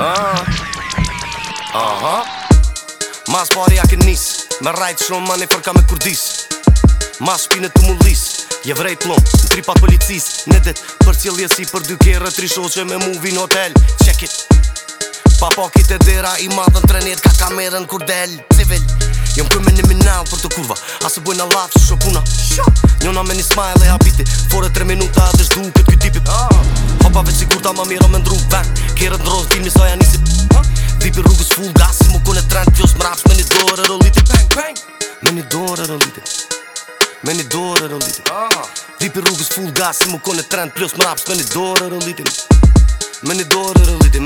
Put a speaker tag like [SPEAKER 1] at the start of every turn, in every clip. [SPEAKER 1] Ah. Aha uh -huh. Mas pari a kën nis Me rajt shumë mani fërka me kurdis Mas shpine të mullis Je vrejt lom, në tri pa policis Në det për cjeljesi për dy kere Tri shoqe me movie në hotel Check it Pa po kite dera i madhën trenit Ka kamerën kur del Civil jëm këmë një minal për të kurva asë se bujna lafë që shopuna Njona me një smile e habiti Fore tre minuta dhe shdu këtë këtipi ah Hopa veç si kur ta ma me ndru ven Kjerët në rozë dilmi sa janë nisi Vipi rrugës full gas si mu kone trend Kjo s'mraps me një dorë e rolliti Bang bang Me një dorë e rolliti Me një dorë e rolliti ah. full gas si mu kone trend Plus m'raps me një dorë e rolliti Me një dorë e rolliti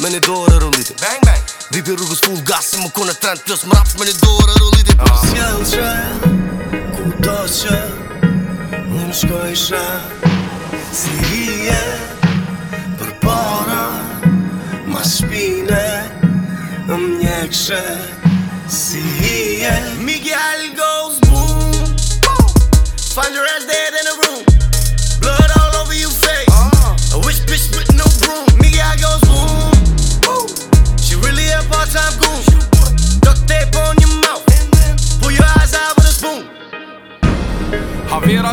[SPEAKER 1] Me një dorë e rolliti Bang bang Vipi rrugës full gas si mu kone trend Plus m'raps me një dorë e rolliti Për ah. s'jell që Ku do
[SPEAKER 2] që Unë si hije për para Ma shpine më mjekëshe si hije Miguel goes boom Find your ass dead in a room Blood all over your face uh. A witch bitch with no broom Miguel goes boom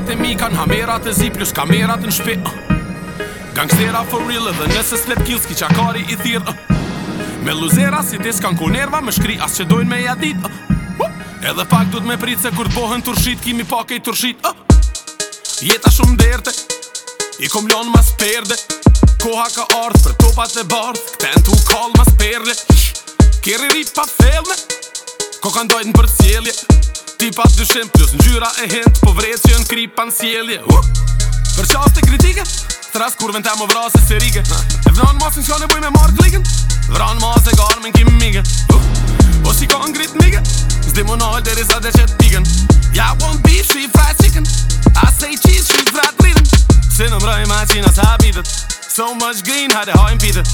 [SPEAKER 3] kamerat e mi kan hamerat e zi plus kamerat në shpi uh. Gangstera for real edhe nëse slet kills ki qakari i thir uh. Me luzera si tis kan kunerva me shkri as që dojnë me jadit uh. Edhe pak du të me prit se kur të turshit kimi pak e i tërshit uh. Jeta shumë derte I kom lonë mas perde Koha ka ardhë për topat e bardhë Këte në tu kallë mas perle Kiri ri pa felme Ko ka ndojtë në për cjelje Ti pas dyshim, plus në gjyra e hint Po vrejt që jën kri pa në uh! Për qas të kritike Tras kur vend temo vra se sirike E vdhan mas në qanë buj me marrë klikën Vran mas e garë me në kim mige uh! Po si ka në grit mige Zdi mu nalë dhe rizat dhe qëtë pigen Ja yeah, won't be shri fried chicken I say cheese shri fried rhythm Se në mraj ma qina sa bidet So much green ha de hajn pide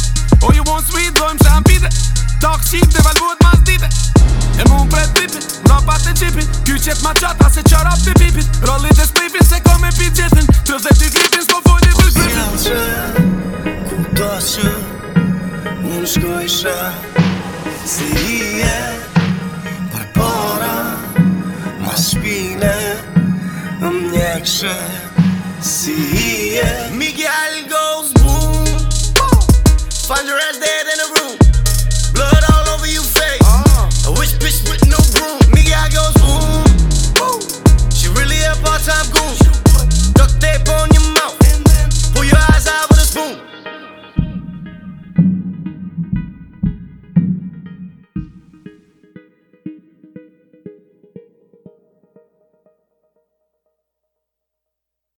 [SPEAKER 3] Oh you want sweet dojmë shan pide Talk shit dhe valbuat mas dite E mu mpret pipit, mra pat e qipit Ky qep ma qata se qara pi pipit Rolli dhe spipit se kom e pi gjithin Të dhe ti gripin s'po fojnë për gjithin Kur jam që, ku do që në shkoj
[SPEAKER 1] shë Si i e Par para Ma shpine Më njek shë Si i e Mi gjall goes boom
[SPEAKER 2] Find your ass dead in a room